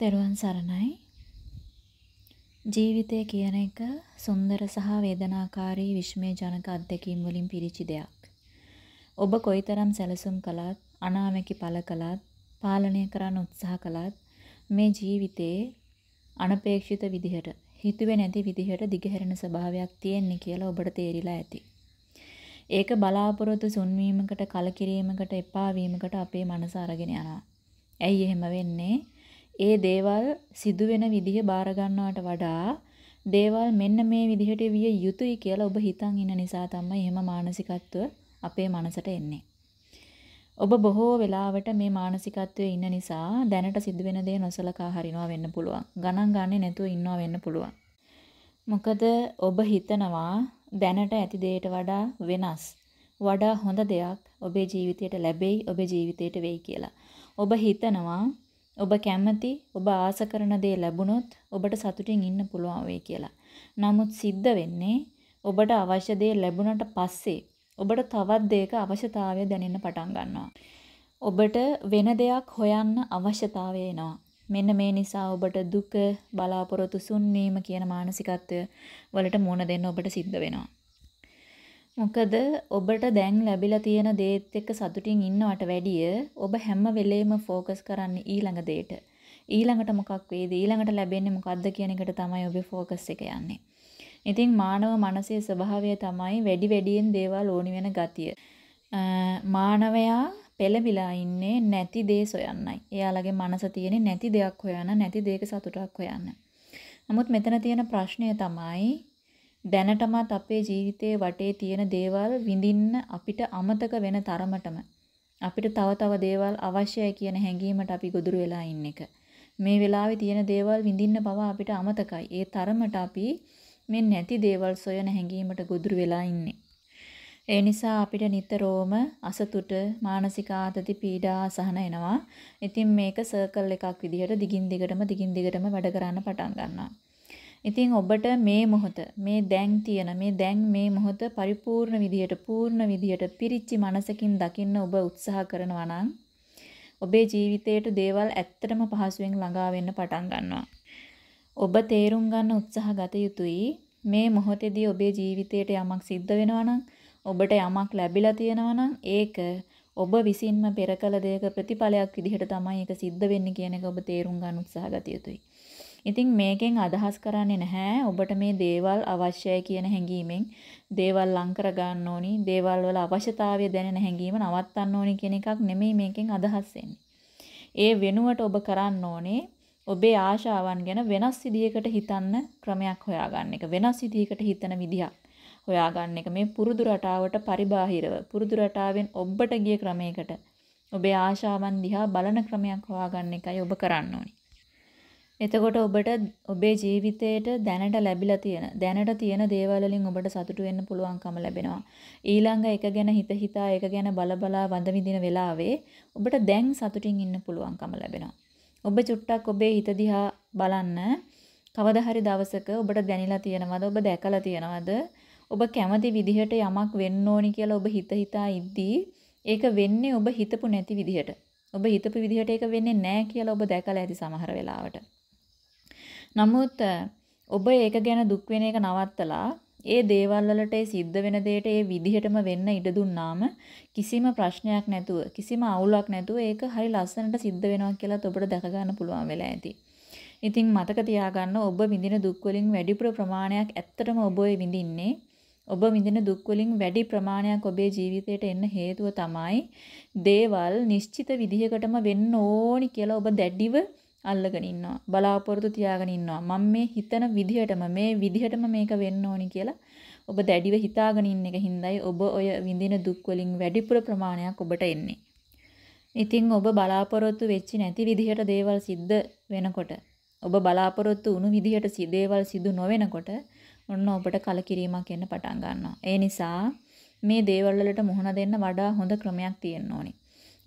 තෙරුවන් සරණයි. ජීවිතය කියන එක සුන්දර සහ වේදනාකාරී විශ්මයජනක අත්දැකීම් වලින් පිරිච්ච දෙයක්. ඔබ කොයිතරම් සැලසුම් කළත්, අනාමැකි පළ කළත්, පාලනය කරන්න උත්සාහ කළත් මේ ජීවිතේ අනපේක්ෂිත විදිහට, හිතුවේ නැති විදිහට දිගහැරෙන ස්වභාවයක් තියෙන්නේ කියලා ඔබට තේරිලා ඇති. ඒක බලාපොරොත්තු සුන්වීමකට, කලකිරීමකට, එපා වීමකට අපේ මනස අරගෙන යනවා. ඇයි එහෙම වෙන්නේ? ඒ දේවල් සිදුවෙන විදිහ බාර ගන්නවට වඩා දේවල් මෙන්න මේ විදිහට විය යුතුයි කියලා ඔබ හිතන් ඉන්න නිසා තමයි එහෙම මානසිකත්ව අපේ මනසට එන්නේ. ඔබ බොහෝ වෙලාවට මේ මානසිකත්වයේ ඉන්න නිසා දැනට සිදුවෙන දේ නොසලකා හරිනවා වෙන්න පුළුවන්. ගණන් ගන්නේ නැතුව ඉන්නවා වෙන්න පුළුවන්. මොකද ඔබ හිතනවා දැනට ඇති දෙයට වඩා වෙනස් වඩා හොඳ දෙයක් ඔබේ ජීවිතයට ලැබෙයි ඔබේ ජීවිතයට වෙයි කියලා. ඔබ හිතනවා ඔබ කැමති ඔබ ආස කරන දේ ලැබුණොත් ඔබට සතුටින් ඉන්න පුළුවන් වෙයි කියලා. නමුත් සිද්ධ වෙන්නේ ඔබට අවශ්‍ය දේ ලැබුණට පස්සේ ඔබට තවත් දෙයක අවශ්‍යතාවය දැනෙන්න පටන් ගන්නවා. ඔබට වෙන දෙයක් හොයන්න අවශ්‍යතාවය එනවා. මෙන්න මේ නිසා ඔබට දුක බලාපොරොත්තු සුන්වීම කියන මානසිකත්වය වලට මුහුණ දෙන්න ඔබට සිද්ධ වෙනවා. මොකද ඔබට දැන් ලැබිලා තියෙන දේත් එක්ක සතුටින් ඉන්නවට වැඩිය ඔබ හැම වෙලේම ફોකස් කරන්නේ ඊළඟ දේට. ඊළඟට මොකක් වේද ඊළඟට ලැබෙන්නේ මොකද්ද කියන එකට තමයි ඔබේ ફોකස් එක යන්නේ. ඉතින් මානව මනසේ ස්වභාවය තමයි වැඩි වැඩියෙන් දේවල් ඕනි වෙන ගතිය. මානවයා පෙළඹිලා ඉන්නේ නැති දේ සොයන්නයි. එයාලගේ මනස තියෙන්නේ නැති දෙයක් හොයන නැති දෙයක සතුටක් හොයන්න. නමුත් මෙතන තියෙන ප්‍රශ්නය තමයි දැනටමත් අපේ ජීවිතයේ වටේ තියෙන දේවල් විඳින්න අපිට අමතක වෙන තරමටම අපිට තව තව දේවල් අවශ්‍යයි කියන හැඟීමට අපි ගොදුරු වෙලා ඉන්න එක. මේ වෙලාවේ තියෙන දේවල් විඳින්න පවා අපිට අමතකයි. ඒ තරමට අපි මේ නැති දේවල් සොයන හැඟීමට ගොදුරු වෙලා ඉන්නේ. ඒ නිසා අපිට නිතරම අසතුට, මානසික ආතති, පීඩා, අසහන එනවා. ඉතින් මේක සර්කල් එකක් විදිහට දිගින් දිගටම දිගින් දිගටම වැඩ කරන්න පටන් ගන්නවා. ඉතින් ඔබට මේ මොහොත මේ දැන් තියෙන මේ දැන් මේ මොහොත පරිපූර්ණ විදියට පූර්ණ විදියට පිරිච්චි මනසකින් දකින්න ඔබ උත්සාහ කරනවා නම් ඔබේ ජීවිතයට දේවල් ඇත්තටම පහසුවෙන් ළඟා වෙන්න පටන් ගන්නවා. ඔබ තේරුම් ගන්න උත්සාහ ගත යුතුයි මේ මොහොතේදී ඔබේ ජීවිතයට යමක් සිද්ධ වෙනවා නම් ඔබට යමක් ලැබිලා තියෙනවා නම් ඒක ඔබ විසින්ම පෙර කළ දෙයක ප්‍රතිඵලයක් විදිහට තමයි ඒක සිද්ධ වෙන්නේ කියන එක ඔබ තේරුම් ගන්න උත්සාහ ගත යුතුයි. ඉතින් මේකෙන් අදහස් කරන්නේ නැහැ ඔබට මේ දේවල් අවශ්‍යයි කියන හැඟීමෙන් දේවල් ලං කර ගන්න ඕනි, දේවල් වල අවශ්‍යතාවය දැනෙන හැඟීම නවත්තන්න ඕනි කියන එකක් නෙමෙයි මේකෙන් අදහස් ඒ වෙනුවට ඔබ කරන්න ඕනේ ඔබේ ආශාවන් ගැන වෙනස් විදිහකට හිතන්න ක්‍රමයක් හොයාගන්න එක. වෙනස් විදිහකට හිතන විදිහක් හොයාගන්න එක. මේ පුරුදු රටාවට පරිබාහිරව පුරුදු රටාවෙන් ඔබට ගිය ක්‍රමයකට ඔබේ ආශාවන් දිහා බලන ක්‍රමයක් හොයාගන්න එකයි ඔබ කරන්න ඕනි. එතකොට ඔබට ඔබේ ජීවිතේට දැනට ලැබිලා තියෙන දැනට තියෙන දේවල් වලින් ඔබට සතුටු වෙන්න පුළුවන්කම ලැබෙනවා. ඊළඟ එක ගැන හිත හිතා ඒක ගැන බල බලා වඳ විඳින වෙලාවේ ඔබට දැන් සතුටින් ඉන්න පුළුවන්කම ලැබෙනවා. ඔබ චුට්ටක් ඔබේ හිත දිහා බලන්න කවදා හරි දවසක ඔබට දැනিলা තියෙනවද ඔබ දැකලා තියෙනවද ඔබ කැමති විදිහට යමක් වෙන්න ඕනි කියලා ඔබ හිත හිතා ඉද්දී ඒක වෙන්නේ ඔබ හිතපු නැති විදිහට. ඔබ හිතපු විදිහට ඒක වෙන්නේ නැහැ කියලා ඔබ දැකලා ඇති සමහර වෙලාවට. නමුත් ඔබ ඒක ගැන දුක් වෙන එක නවත්තලා ඒ දේවල් වලට ඒ සිද්ධ වෙන දෙයට ඒ විදිහටම වෙන්න ඉඩ දුන්නාම කිසිම ප්‍රශ්නයක් නැතුව කිසිම අවුලක් නැතුව ඒක හරි ලස්සනට සිද්ධ වෙනවා කියලාත් ඔබට දැක ගන්න පුළුවන් වෙලා ඇති. ඉතින් මතක තියාගන්න ඔබ විඳින දුක් වලින් වැඩිපුර ප්‍රමාණයක් ඇත්තටම ඔබ විඳින්නේ ඔබ විඳින දුක් වලින් වැඩි ප්‍රමාණයක් ඔබේ ජීවිතයට එන්න හේතුව තමයි දේවල් නිශ්චිත විදිහකටම වෙන්න ඕනි කියලා ඔබ දැඩිව අල්ලගෙන ඉන්නවා. බලාපොරොත්තු තියාගෙන ඉන්නවා. මම මේ හිතන විදිහටම මේ විදිහටම මේක වෙන්න ඕනි කියලා ඔබ දැඩිව හිතාගෙන ඉන්න එක හින්දායි ඔබ ඔය විඳින දුක් වලින් වැඩිපුර ප්‍රමාණයක් ඔබට එන්නේ. ඉතින් ඔබ බලාපොරොත්තු වෙච්චි නැති විදිහට දේවල් සිද්ධ වෙනකොට ඔබ බලාපොරොත්තු වුණු විදිහට දේවල් සිදු නොවෙනකොට ඔන්න ඔබට කලකිරීමක් එන්න පටන් ගන්නවා. ඒ නිසා මේ දේවල් වලට මුහුණ දෙන්න වඩා හොඳ ක්‍රමයක් තියෙන්න ඕනේ.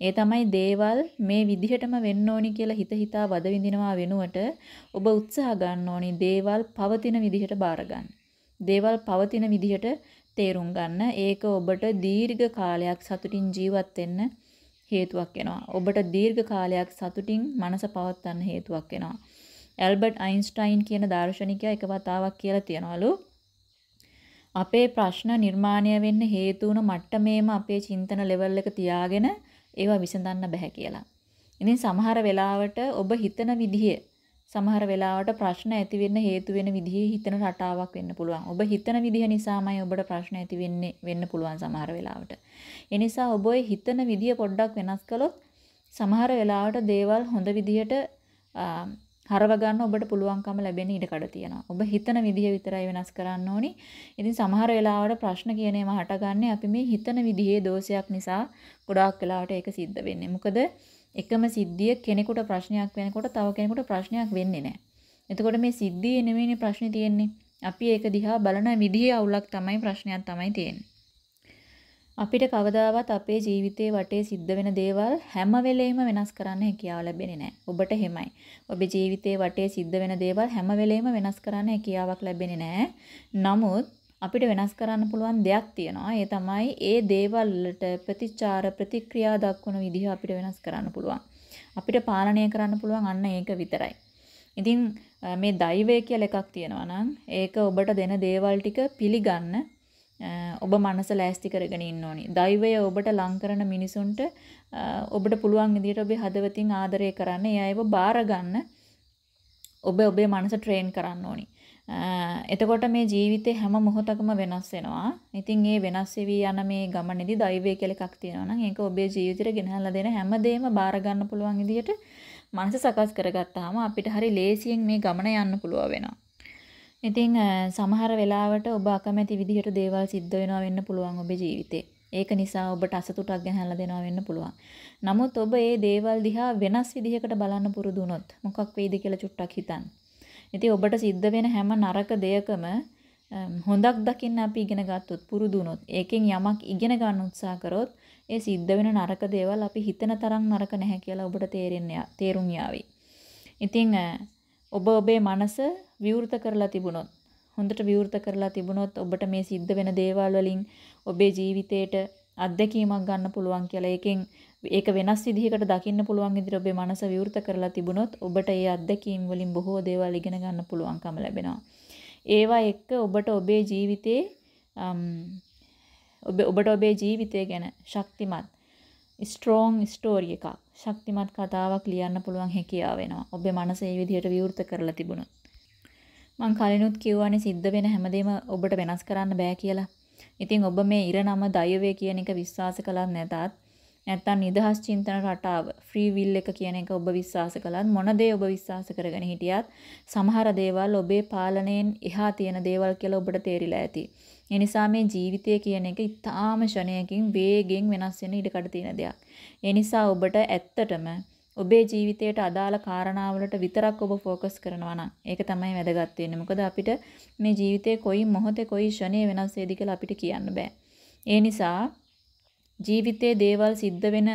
ඒ තමයි දේවල් මේ විදිහටම වෙන්න ඕනි කියලා හිත හිතා වද විඳිනවා වෙනුවට ඔබ උත්සාහ ගන්න ඕනි දේවල් පවතින විදිහට බාර ගන්න. දේවල් පවතින විදිහට තේරුම් ගන්න. ඒක ඔබට දීර්ඝ කාලයක් සතුටින් ජීවත් වෙන්න හේතුවක් වෙනවා. ඔබට දීර්ඝ කාලයක් සතුටින් මනස පවත්වන්න හේතුවක් වෙනවා. ඇල්බර්ට් අයින්ස්ටයින් කියන දාර්ශනිකයා එක වතාවක් කියලා තියනවලු අපේ ප්‍රශ්න නිර්මාණය වෙන්න හේතු වුණ මට්ටමේම අපේ චින්තන ලෙවල් එක තියාගෙන ඒවා විසඳන්න බෑ කියලා. ඉතින් සමහර වෙලාවට ඔබ හිතන විදිහේ සමහර වෙලාවට ප්‍රශ්න ඇති වෙන්න හේතු වෙන විදිහේ හිතන රටාවක් වෙන්න පුළුවන්. ඔබ හිතන විදිහ නිසාමයි ඔබට ප්‍රශ්න ඇති වෙන්නේ වෙන්න පුළුවන් සමහර වෙලාවට. ඒ නිසා ඔබ හිතන විදිය පොඩ්ඩක් වෙනස් කළොත් සමහර වෙලාවට දේවල් හොඳ විදිහට හරව ගන්න ඔබට පුළුවන්කම ලැබෙන ඉඩකඩ තියෙනවා. ඔබ හිතන විදිහ විතරයි වෙනස් කරන්න ඕනි. ඉතින් සමහර වෙලාවට ප්‍රශ්න කියන ඒවා හටගන්නේ අපි මේ හිතන විදිහේ දෝෂයක් නිසා ගොඩාක් වෙලාවට ඒක සිද්ධ වෙන්නේ. මොකද එකම සිද්ධිය කෙනෙකුට ප්‍රශ්නයක් වෙනකොට තව කෙනෙකුට ප්‍රශ්නයක් වෙන්නේ නැහැ. එතකොට මේ සිද්ධියේ නෙමෙයිනේ ප්‍රශ්නේ තියෙන්නේ. අපි ඒක දිහා බලන විදිහේ අවුලක් තමයි ප්‍රශ්නයක් තමයි තියෙන්නේ. අපිට කවදාවත් අපේ ජීවිතේ වටේ සිද්ධ වෙන දේවල් හැම වෙලෙම වෙනස් කරන්න හැකියාව ලැබෙන්නේ නැහැ. ඔබට එහෙමයි. ඔබේ ජීවිතේ වටේ සිද්ධ වෙන දේවල් හැම වෙලෙම වෙනස් කරන්න හැකියාවක් ලැබෙන්නේ නැහැ. නමුත් අපිට වෙනස් කරන්න පුළුවන් දෙයක් තියෙනවා. ඒ තමයි ඒ දේවල් වලට ප්‍රතිචාර ප්‍රතික්‍රියා දක්වන විදිහ අපිට වෙනස් කරන්න පුළුවන්. අපිට පාලනය කරන්න පුළුවන් අන්න ඒක විතරයි. ඉතින් මේ දෛවය කියලා එකක් තියෙනවා නම් ඒක ඔබට දෙන දේවල් ටික පිළිගන්න ඔබ මනස ලෑස්ති කරගෙන ඉන්න ඕනි. දෛවය ඔබට ලං කරන මිනිසුන්ට ඔබට පුළුවන් විදිහට ඔබේ හදවතින් ආදරය කරන්න, ඒ අයව බාර ගන්න ඔබ ඔබේ මනස ට්‍රේන් කරන්න ඕනි. එතකොට මේ ජීවිතේ හැම මොහොතකම වෙනස් වෙනවා. ඉතින් මේ වෙනස් වෙවි යන මේ ගමනේදී දෛවය කියලා එකක් තියෙනවා නම් ඒක ඔබේ ජීවිතේට ගෙනහැල්ලා දෙන හැමදේම බාර ගන්න පුළුවන් විදිහට මනස සකස් කරගත්තාම අපිට හරි ලේසියෙන් මේ ගමන යන්න පුළුවන් වෙනවා. ඉතින් සමහර වෙලාවට ඔබ අකමැති විදිහට දේවල් සිද්ධ වෙනවා වෙන්න පුළුවන් ඔබේ ජීවිතේ. ඒක නිසා ඔබට අසතුටක් ගෙනහැල්ලා දෙනවා වෙන්න පුළුවන්. නමුත් ඔබ මේ දේවල් දිහා වෙනස් විදිහකට බලන්න පුරුදු වුණොත් මොකක් වෙයිද කියලා චුට්ටක් හිතන්න. ඉතින් ඔබට සිද්ධ වෙන හැම නරක දෙයකම හොඳක් දකින්න අපි ඉගෙන ගත්තොත් පුරුදු වුණොත් ඒකෙන් යමක් ඉගෙන ගන්න උත්සාහ කරොත් ඒ සිද්ධ වෙන නරක දේවල් අපි හිතන තරම් නරක නැහැ කියලා ඔබට තේරෙන්නේ තේරුම් යාවි. ඉතින් ඔබ ඔබේ මනස විවෘත කරලා තිබුණොත් හොඳට විවෘත කරලා තිබුණොත් ඔබට මේ සිද්ධ වෙන දේවල් වලින් ඔබේ ජීවිතේට අත්දැකීමක් ගන්න පුළුවන් කියලා ඒකෙන් ඒක වෙනස් විදිහකට දකින්න පුළුවන් විදිහට ඔබේ මනස විවෘත කරලා තිබුණොත් ඔබට ඒ අත්දැකීම් වලින් බොහෝ දේවල් ඉගෙන ගන්න පුළුවන්කම ලැබෙනවා. ඒවා එක්ක ඔබට ඔබේ ජීවිතේ ඔබ ඔබට ඔබේ ජීවිතය ගැන ශක්තිමත් ස්ට්‍රෝං ස්ටෝරි එකක් ශක්තිමත් කතාවක් ලියන්න පුළුවන් හැකියාව වෙනවා. ඔබේ මනස ඒ විදිහට විවෘත කරලා තිබුණොත්. මං කලිනුත් කිව්වානේ සිද්ධ වෙන හැමදේම ඔබට වෙනස් කරන්න බෑ කියලා. ඉතින් ඔබ මේ ඉරනම දයවේ කියන එක විශ්වාස කළත් නැතත් නැත්තම් නිදහස් චින්තන රටාව ෆ්‍රී විල් එක කියන එක ඔබ විශ්වාස කළත් මොන දේ ඔබ විශ්වාස කරගෙන හිටියත් සමහර දේවල් ඔබේ පාලනයෙන් එහා තියෙන දේවල් කියලා ඔබට තේරිලා ඇති. ඒ නිසා මේ ජීවිතය කියන එක ඊටාම ෂණයකින් වේගෙන් වෙනස් වෙන ඉඩකඩ තියෙන දෙයක්. ඒ නිසා ඔබට ඇත්තටම ඔබේ ජීවිතයට අදාළ කාරණාවලට විතරක් ඔබ ફોકස් කරනවා නම් ඒක තමයි වැදගත් වෙන්නේ. මොකද අපිට මේ ජීවිතේ කොයි මොහොතේ කොයි ෂණේ වෙනස් වෙයිද කියලා අපිට කියන්න බෑ. ඒ නිසා ජීවිතයේ දේවල් සිද්ධ වෙන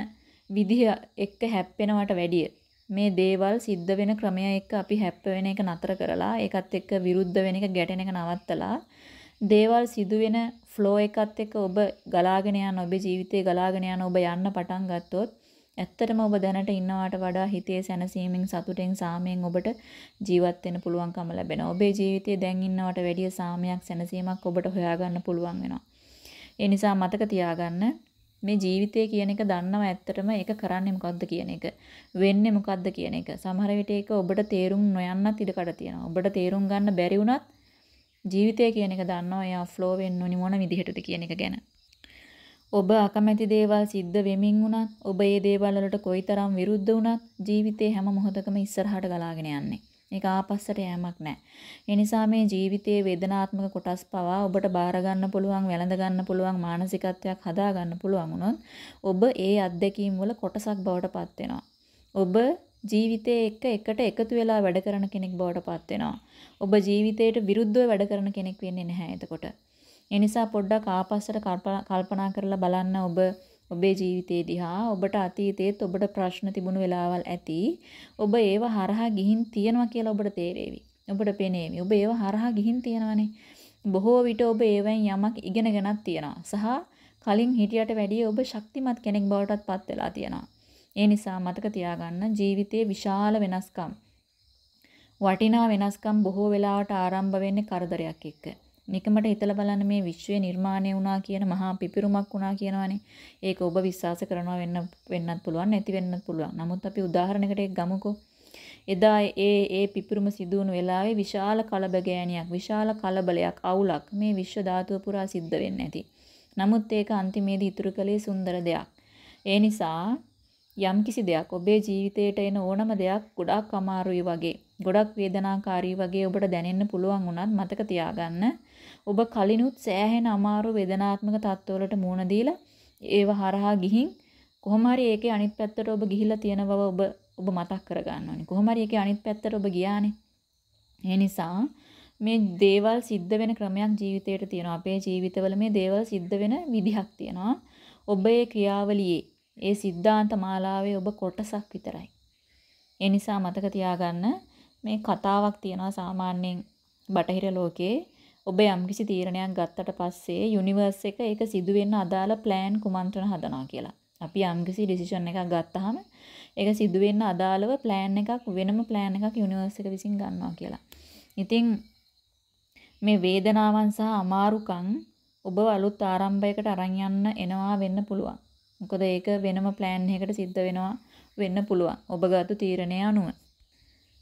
විදිහ එක්ක හැප්පෙනවට වැඩිය මේ දේවල් සිද්ධ වෙන ක්‍රමය එක්ක අපි හැප්ප වෙන එක නතර කරලා ඒකත් එක්ක විරුද්ධ වෙන එක ගැටෙන එක නවත්තලා දේවල් සිදුවෙන ෆ්ලෝ එකත් එක්ක ඔබ ගලාගෙන යන ඔබේ ජීවිතේ ගලාගෙන යන ඔබ යන්න පටන් ගත්තොත් ඇත්තටම ඔබ දැනට ඉන්නවට වඩා හිතේ සැනසීමෙන් සතුටෙන් සාමයෙන් ඔබට ජීවත් වෙන්න පුළුවන්කම ලැබෙනවා. ඔබේ ජීවිතයේ දැන් ඉන්නවට වැඩිය සාමයක් සැනසීමක් ඔබට හොයාගන්න පුළුවන් වෙනවා. ඒ නිසා මතක තියාගන්න මේ ජීවිතය කියන එක දන්නව ඇත්තටම ඒක කරන්නේ මොකද්ද කියන එක. වෙන්නේ මොකද්ද කියන එක. සමහර විට ඒක ඔබට තේරුම් නොයන්නත් ඉඩකඩ තියෙනවා. ඔබට තේරුම් ගන්න බැරි වුණත් ජීවිතය කියන එක දන්නවා එයා ෆ්ලෝ වෙන්න ඕනි මොන විදිහටද කියන එක ගැන. ඔබ අකමැති දේවල් සිද්ධ වෙමින් වුණත් ඔබ ඒ දේවල් වලට කොයිතරම් විරුද්ධ වුණත් ජීවිතේ හැම මොහොතකම ඉස්සරහට ගලාගෙන යන්නේ. ඒක ආපස්සට යෑමක් නැහැ. ඒ නිසා මේ ජීවිතයේ වේදනාත්මක කොටස් පවා ඔබට බාර ගන්න පුළුවන්, වැළඳ ගන්න පුළුවන් මානසිකත්වයක් හදා ගන්න පුළුවන් වුණොත් ඔබ ඒ අත්දැකීම් වල කොටසක් බවට පත් වෙනවා. ඔබ ජීවිතයේ එක්ක එකට එකතු වෙලා වැඩ කරන කෙනෙක් බවට පත් වෙනවා. ඔබ ජීවිතයට විරුද්ධව වැඩ කරන කෙනෙක් වෙන්නේ නැහැ එතකොට. ඒ නිසා පොඩ්ඩක් ආපස්සට කල්පනා කරලා බලන්න ඔබ ඔබේ ජීවිතේ දිහා ඔබට අතීතයේත් ඔබට ප්‍රශ්න තිබුණු වෙලාවල් ඇති. ඔබ ඒව හරහා ගිහින් තියනවා කියලා ඔබට තේරෙවි. ඔබට පෙනේවි. ඔබ ඒව හරහා ගිහින් තියනවනේ. බොහෝ විට ඔබ ඒවෙන් යමක් ඉගෙනගෙනත් තියෙනවා. සහ කලින් හිටියට වැඩිය ඔබ ශක්තිමත් කෙනෙක් බවටත් පත් වෙලා තියෙනවා. ඒ නිසා මතක තියාගන්න ජීවිතයේ විශාල වෙනස්කම් වටිනා වෙනස්කම් බොහෝ වෙලාවට ආරම්භ වෙන්නේ කරදරයක් එක්ක. නිකමට හිතලා බලන්න මේ විශ්වය නිර්මාණය වුණා කියන මහා පිපිරුමක් වුණා කියනවනේ. ඒක ඔබ විශ්වාස කරනවා වෙන්න වෙන්නත් පුළුවන් නැති වෙන්නත් පුළුවන්. නමුත් අපි උදාහරණයකට එක් ගමුකෝ. එදා ඒ ඒ පිපිරුම සිදු වුණු වෙලාවේ විශාල කලබගෑනියක්, විශාල කලබලයක්, අවුලක් මේ විශ්ව ධාතුව පුරා සිද්ධ වෙන්නේ නැති. නමුත් ඒක අන්තිමේදී ඉතුරු කළේ සුන්දර දෙයක්. ඒ නිසා යම්කිසි දෙයක් ඔබේ ජීවිතයට එන ඕනම දෙයක් ගොඩක් අමාරුයි වගේ, ගොඩක් වේදනාකාරී වගේ ඔබට දැනෙන්න පුළුවන් වුණත් මතක තියාගන්න ඔබ කලිනුත් සෑහෙන අමාරු වේදනාත්මක තත්ත්වවලට මුහුණ දීලා ඒව හරහා ගිහින් කොහොම හරි ඒකේ අනිත් පැත්තට ඔබ ගිහිල්ලා තියෙන බව ඔබ ඔබ මතක් කරගන්න ඕනේ. කොහොම හරි ඒකේ අනිත් පැත්තට ඔබ ගියානේ. ඒ නිසා මේ දේවල් සිද්ධ වෙන ක්‍රමයක් ජීවිතේට තියෙනවා. අපේ ජීවිතවල මේ දේවල් සිද්ධ වෙන විදිහක් තියෙනවා. ඔබ ඒ ක්‍රියාවලියේ ඒ සිද්ධාන්ත මාලාවේ ඔබ කොටසක් විතරයි. ඒ නිසා මතක තියාගන්න මේ කතාවක් තියෙනවා සාමාන්‍යයෙන් බටහිර ලෝකයේ ඔබ යම්කිසි තීරණයක් ගත්තට පස්සේ යුනිවර්ස් එක ඒක සිදු වෙන්න අදාළ ප්ලෑන් කුමන්ත්‍රණ හදනවා කියලා. අපි යම්කිසි ඩිසිෂන් එකක් ගත්තාම ඒක සිදු වෙන්න අදාළව ප්ලෑන් එකක් වෙනම ප්ලෑන් එකක් යුනිවර්ස් එක විසින් ගන්නවා කියලා. ඉතින් මේ වේදනාවන් සහ අමාරුකම් ඔබ අලුත් ආරම්භයකට අරන් යන්න එනවා වෙන්න පුළුවන්. මොකද ඒක වෙනම ප්ලෑන් එකකට සිද්ධ වෙනවා වෙන්න පුළුවන්. ඔබ ගත්ත තීරණය අනුව.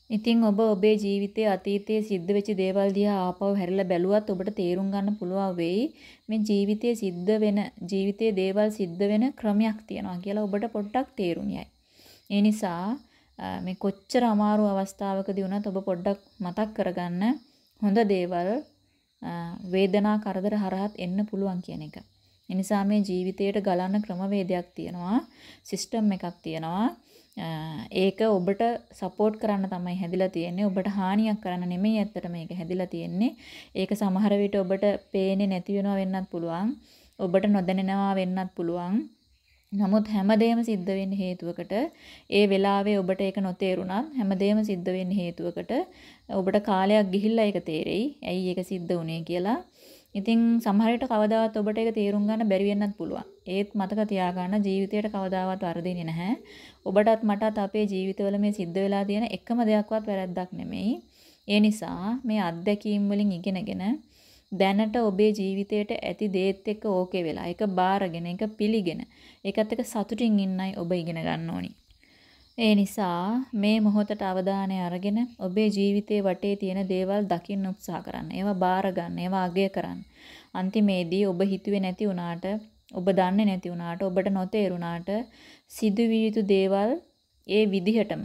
ඉතින් ඔබ ඔබේ ජීවිතයේ අතීතයේ සිද්ධ වෙච්ච දේවල් දිහා ආපහු හැරිලා බැලුවත් ඔබට තේරුම් ගන්න පුළුවන් වෙයි මේ ජීවිතයේ සිද්ධ වෙන ජීවිතයේ දේවල් සිද්ධ වෙන ක්‍රමයක් තියෙනවා කියලා ඔබට පොඩ්ඩක් තේරුම් යයි. ඒ නිසා මේ කොච්චර අමාරු අවස්ථාවකදී වුණත් ඔබ පොඩ්ඩක් මතක් කරගන්න හොඳ දේවල් වේදනා කරදර හරහත් එන්න පුළුවන් කියන එක. ඒ නිසා මේ ජීවිතයට ගලන්න ක්‍රමවේදයක් තියෙනවා, සිස්ටම් එකක් තියෙනවා. ඒක ඔබට සපෝට් කරන්න තමයි හැදිලා තියෙන්නේ. ඔබට හානියක් කරන්න නෙමෙයි ඇත්තට මේක හැදිලා තියෙන්නේ. ඒක සමහර විට ඔබට පේන්නේ නැති වෙනවා වෙන්නත් පුළුවන්. ඔබට නොදැනෙනවා වෙන්නත් පුළුවන්. නමුත් හැමදේම සිද්ධ වෙන්නේ හේතුවකට. ඒ වෙලාවේ ඔබට ඒක නොතේරුණත් හැමදේම සිද්ධ වෙන්නේ හේතුවකට. ඔබට කාලයක් ගිහිල්ලා ඒක තේරෙයි. ඇයි ඒක සිද්ධ වුනේ කියලා. ඉතින් සමහර විට කවදාවත් ඔබට ඒක තේරුම් ගන්න බැරි වෙන්නත් පුළුවන්. ඒත් මතක තියාගන්න ජීවිතයට කවදාවත් වරදින්නේ නැහැ. ඔබටත් මටත් අපේ ජීවිතවල මේ සිද්ධ වෙලා තියෙන එකම දෙයක්වත් වැරද්දක් නෙමෙයි. ඒ නිසා මේ අත්දැකීම් වලින් ඉගෙනගෙන දැනට ඔබේ ජීවිතයට ඇති දේත් එක්ක ඕකේ වෙලා ඒක බාරගෙන ඒක පිළිගෙන ඒකත් එක්ක සතුටින් ඉන්නයි ඔබ ඉගෙන ගන්න ඕනි. ඒ නිසා මේ මොහොතට අවධානය අරගෙන ඔබේ ජීවිතයේ වටේ තියෙන දේවල් දකින්න උත්සාහ කරන්න. ඒවා බාර ගන්න, ඒවා අගය කරන්න. අන්තිමේදී ඔබ හිතුවේ නැති වුණාට, ඔබ දන්නේ නැති වුණාට, ඔබට නොතේරුණාට සිදුවිය යුතු දේවල් ඒ විදිහටම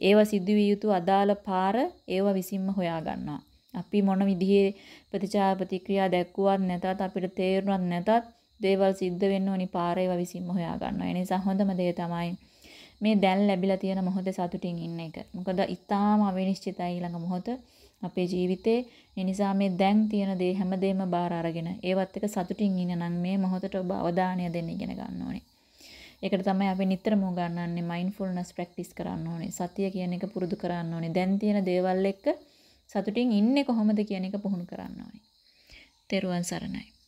ඒවා සිදුවිය යුතු අදාළ පාර ඒවා විසින්ම හොයා ගන්නවා. අපි මොන විදිහේ ප්‍රතිචාර ප්‍රතික්‍රියා දැක්කුවත් නැතත් අපිට තේරුණත් නැතත් දේවල් සිද්ධ වෙන්න ඕනි පාර ඒවා විසින්ම හොයා ගන්නවා. ඒ නිසා හොඳම දේ තමයි මේ දැන් ලැබිලා තියෙන මොහොතේ සතුටින් ඉන්න එක. මොකද ඊටාම අවිනිශ්චිතයි ඊළඟ මොහොත අපේ ජීවිතේ. ඒ නිසා මේ දැන් තියෙන දේ හැමදේම බාර අරගෙන ඒවත් එක සතුටින් ඉන්න නම් මේ මොහොතට ඔබ අවධානය දෙන්න ඉගෙන ගන්න ඕනේ. ඒකට තමයි අපි නිතරම උගන්වන්නේ මයින්ඩ්ෆුල්නස් ප්‍රැක්ටිස් කරන්න ඕනේ. සතිය කියන එක පුරුදු කරන්න ඕනේ. දැන් තියෙන දේවල් එක්ක සතුටින් ඉන්නේ කොහොමද කියන එක පුහුණු කරන්න ඕනේ. තෙරුවන් සරණයි.